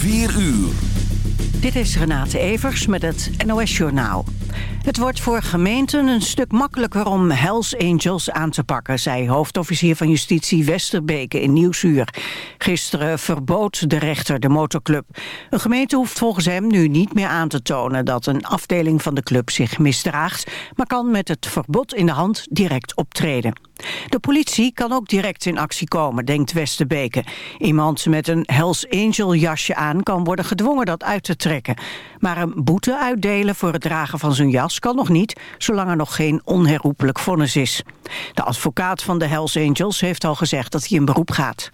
4 uur. Dit is Renate Evers met het NOS Journaal. Het wordt voor gemeenten een stuk makkelijker om Hells Angels aan te pakken... zei hoofdofficier van Justitie Westerbeke in Nieuwsuur. Gisteren verbood de rechter de motorclub. Een gemeente hoeft volgens hem nu niet meer aan te tonen... dat een afdeling van de club zich misdraagt... maar kan met het verbod in de hand direct optreden. De politie kan ook direct in actie komen, denkt Westerbeke. Iemand met een Hells Angel jasje aan kan worden gedwongen dat uit te trekken. Maar een boete uitdelen voor het dragen van zijn jas kan nog niet... zolang er nog geen onherroepelijk vonnis is. De advocaat van de Hells Angels heeft al gezegd dat hij in beroep gaat.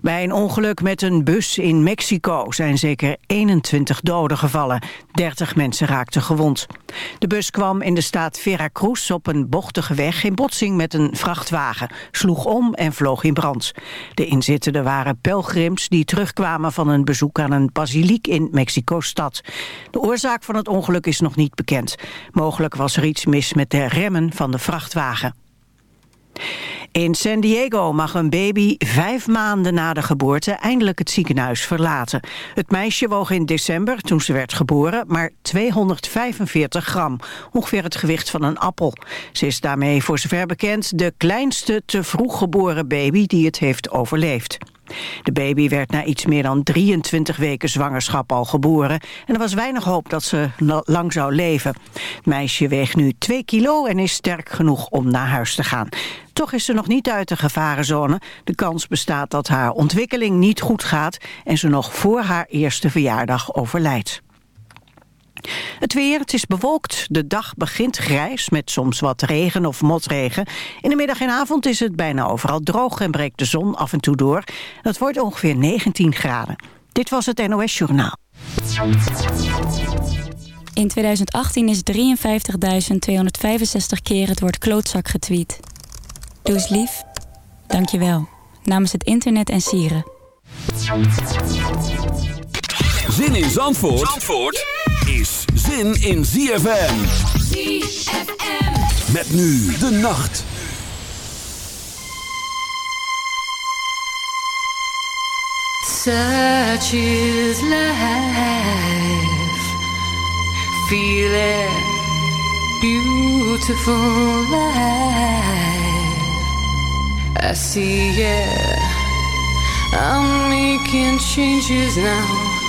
Bij een ongeluk met een bus in Mexico zijn zeker 21 doden gevallen. 30 mensen raakten gewond. De bus kwam in de staat Veracruz op een bochtige weg in botsing met een vrachtwagen, sloeg om en vloog in brand. De inzittenden waren pelgrims die terugkwamen van een bezoek aan een basiliek in Mexico-stad. De oorzaak van het ongeluk is nog niet bekend. Mogelijk was er iets mis met de remmen van de vrachtwagen. In San Diego mag een baby vijf maanden na de geboorte eindelijk het ziekenhuis verlaten. Het meisje woog in december, toen ze werd geboren, maar 245 gram. Ongeveer het gewicht van een appel. Ze is daarmee voor zover bekend de kleinste te vroeg geboren baby die het heeft overleefd. De baby werd na iets meer dan 23 weken zwangerschap al geboren... en er was weinig hoop dat ze lang zou leven. Het meisje weegt nu 2 kilo en is sterk genoeg om naar huis te gaan. Toch is ze nog niet uit de gevarenzone. De kans bestaat dat haar ontwikkeling niet goed gaat... en ze nog voor haar eerste verjaardag overlijdt. Het weer, het is bewolkt. De dag begint grijs met soms wat regen of motregen. In de middag en avond is het bijna overal droog en breekt de zon af en toe door. Dat wordt ongeveer 19 graden. Dit was het NOS Journaal. In 2018 is 53.265 keer het woord klootzak getweet. Doe eens lief. Dank je wel. Namens het internet en sieren. Zin in Zandvoort? Zandvoort? Zin in ZFM. ZFM. Met nu de nacht. Such is life. Feel it. Beautiful life. I see it. I'm making changes now.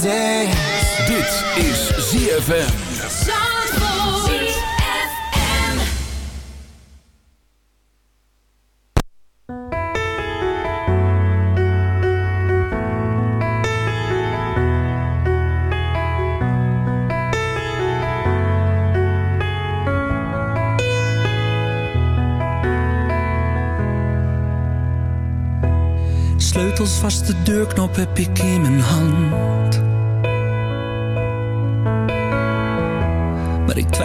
Dit is ZFM. Sleutels vast, de deurknop heb ik in mijn hand.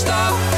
stop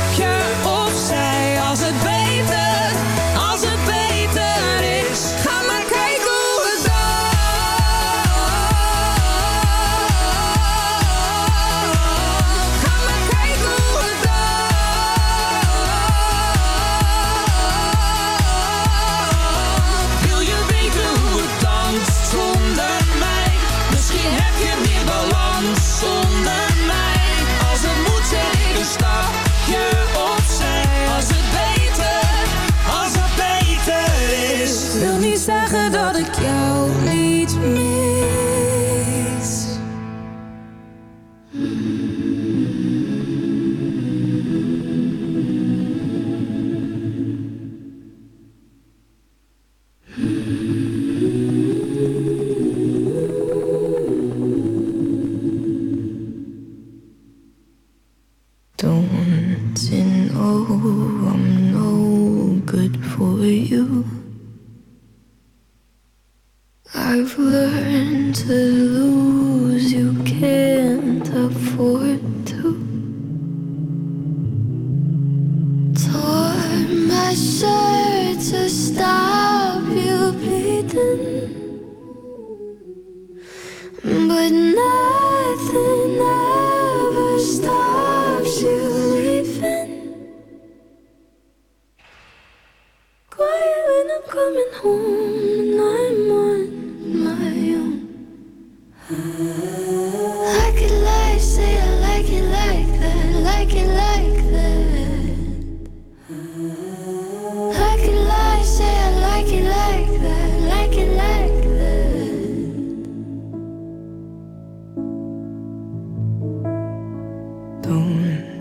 动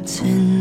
情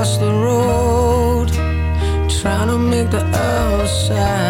Cross the road, trying to make the outside.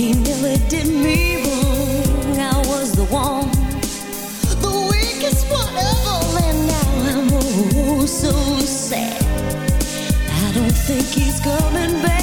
He nearly did me wrong. I was the one, the weakest, whatever. And now I'm oh, so sad. I don't think he's coming back.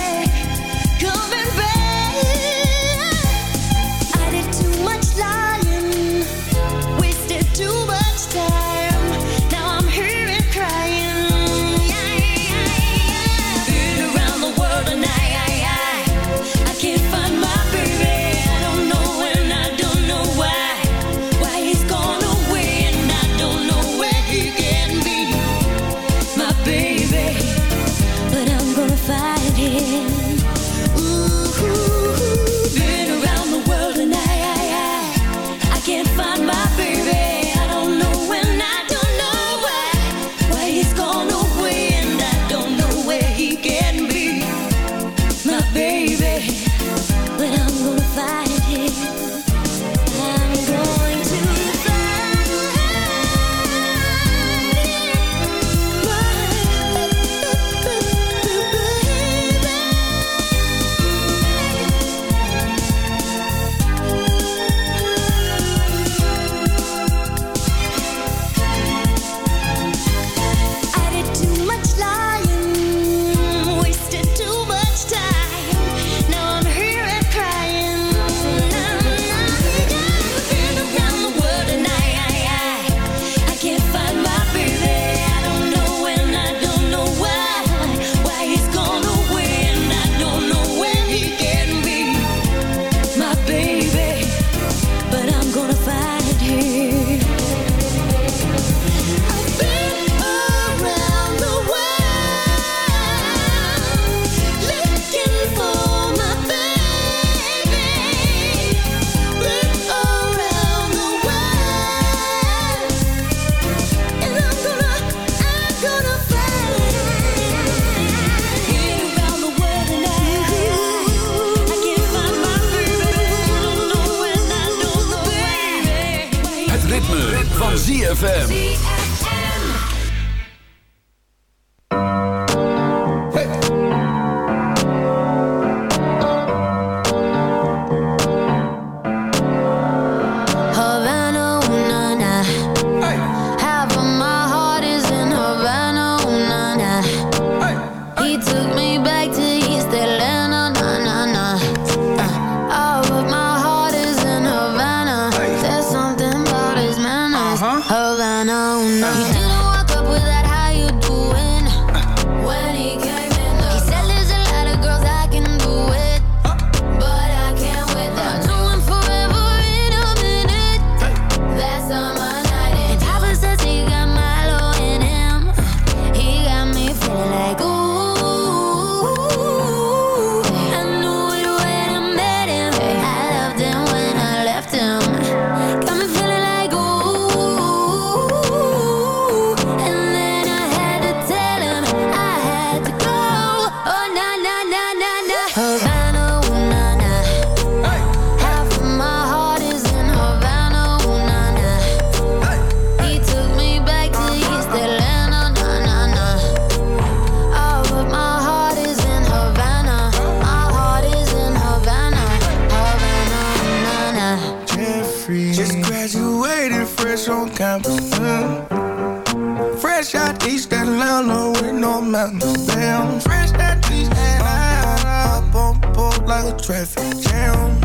another traffic jam.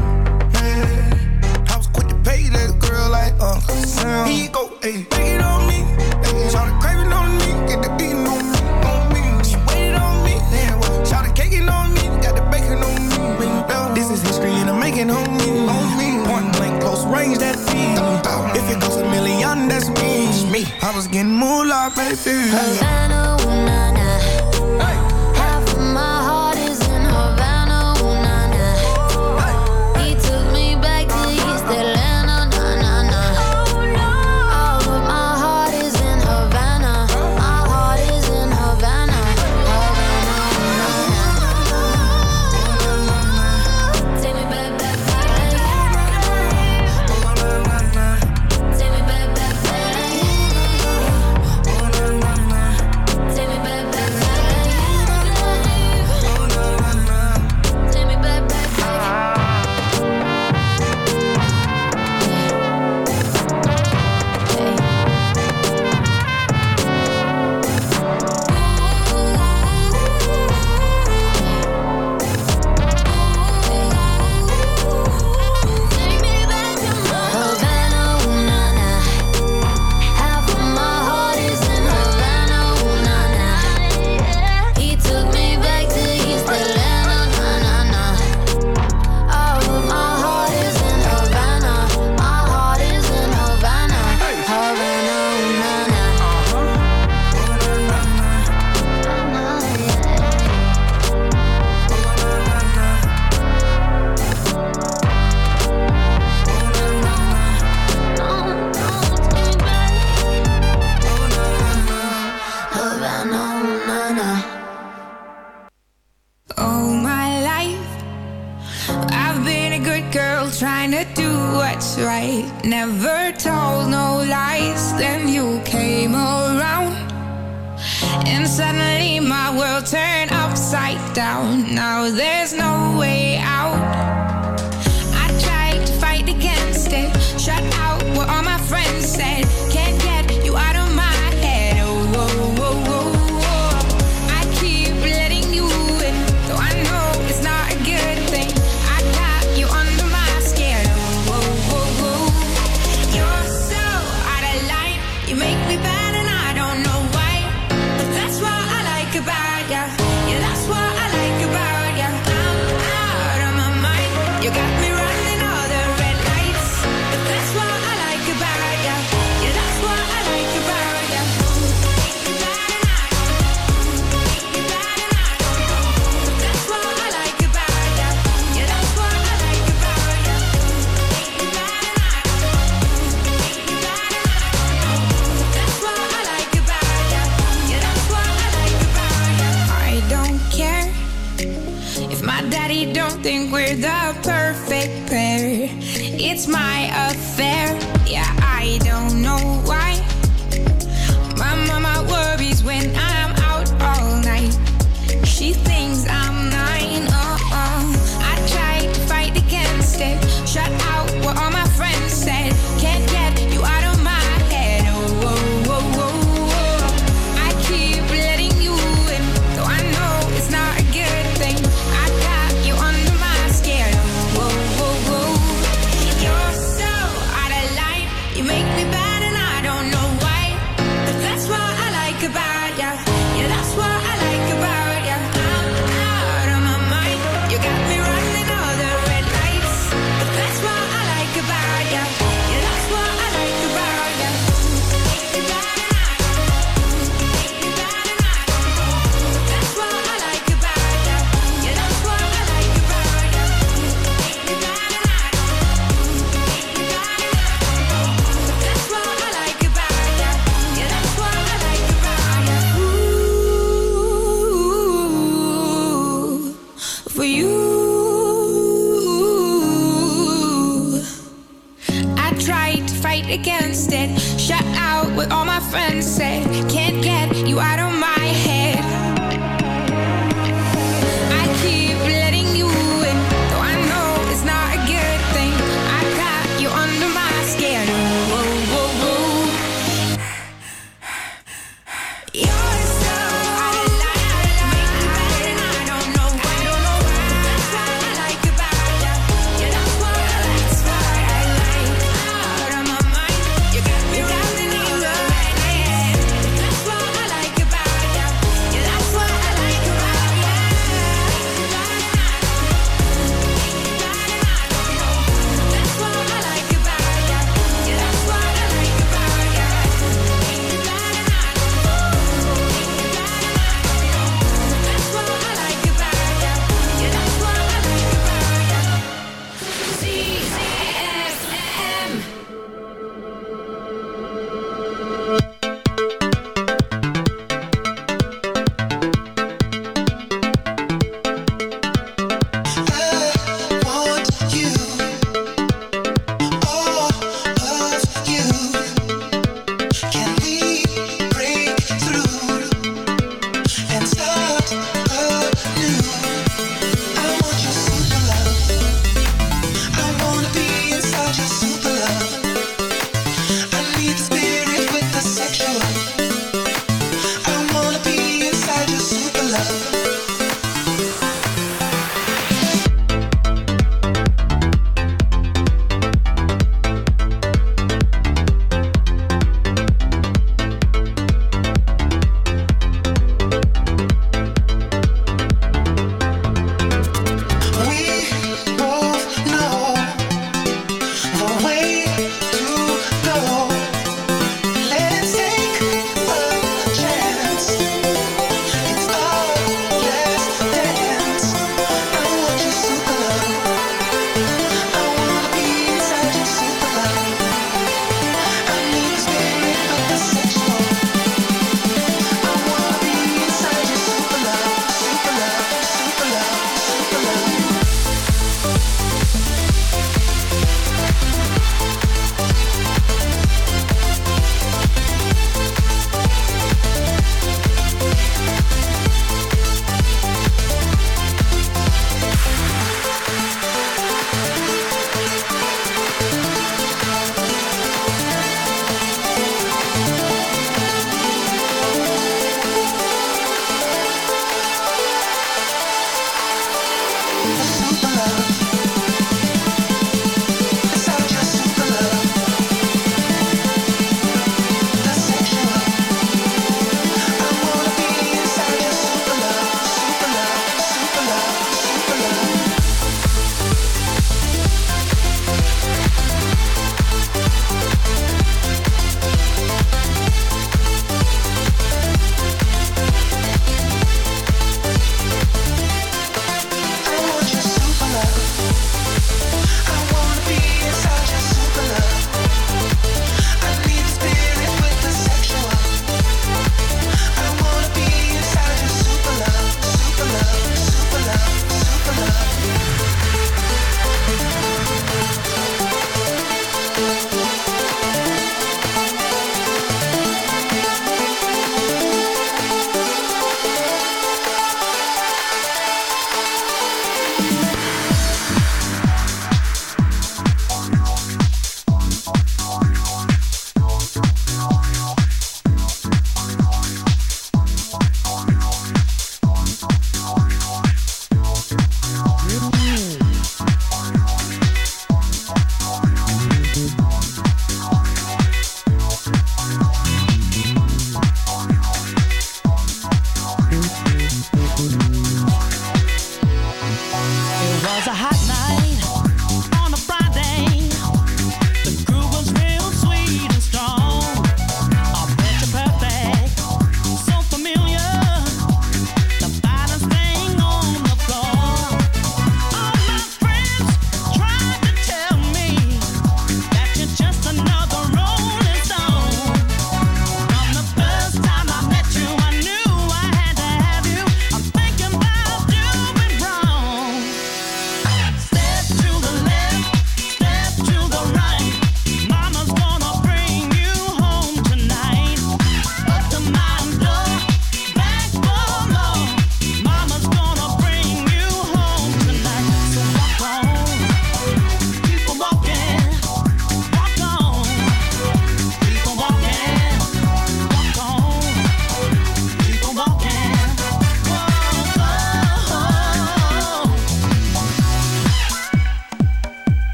Man, I was quick to pay that girl like Uncle Sam. He go, ayy, take it on me. Ayy, try to crave it on me, get the eating on me, on me. She waited on me, yeah, well, try to cake it on me, got the bacon on me. Bell. This is history and I'm making on me, on me. Point blank, close range, that feed. If it goes a million, that's me. me. I was getting more like baby. Havana, ooh, nah, nah.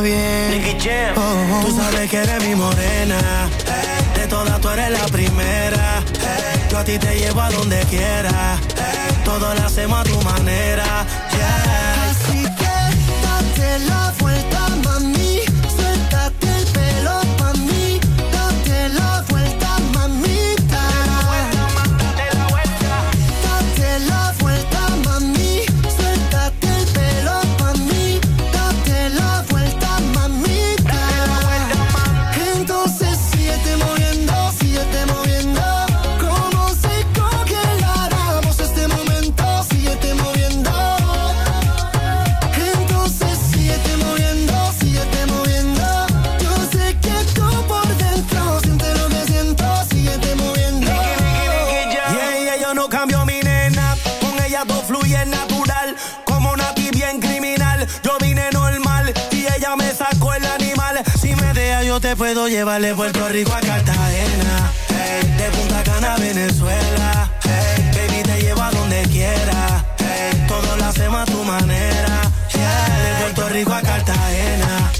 Queda bien. Nicky Jam. Oh, oh. Tú sabes que eres mi morena. De todas tú eres la primera. Yo a ti te llevo a donde quiera. Todo lo hacemos a tu manera. Yeah. Así que date la vuelta, puedo llevar de Puerto Rico a Cartagena. De Punta Cana a Venezuela. Hey, baby, te llevo a donde quiera. Hey, todo lo hacemos a tu manera. De Puerto Rico a Cartagena.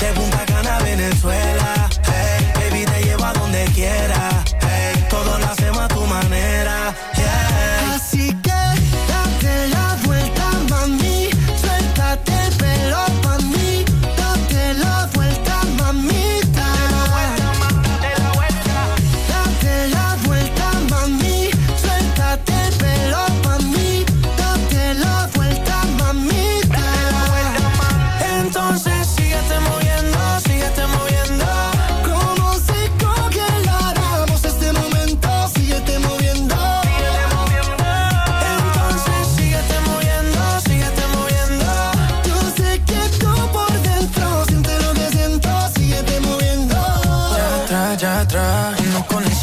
De Punta Cana a Venezuela. Baby, te llevo a donde quiera.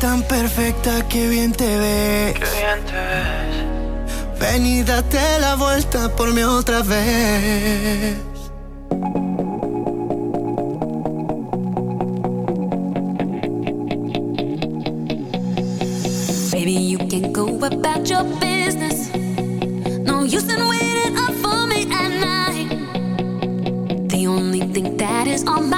tan perfecta que bien te ves. Qué bien te ves. Ven y date la vuelta por mí otra vez. Baby, you can go about your business. No use in waiting up for me at night. The only thing that is on my